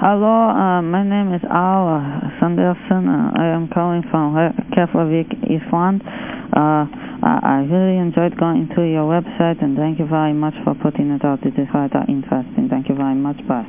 Hello, uh, my name is Al uh, Sanderson. Uh, I am calling from Keflavik, Iceland. Uh, I really enjoyed going to your website and thank you very much for putting it out. It is quite interesting. Thank you very much. Bye.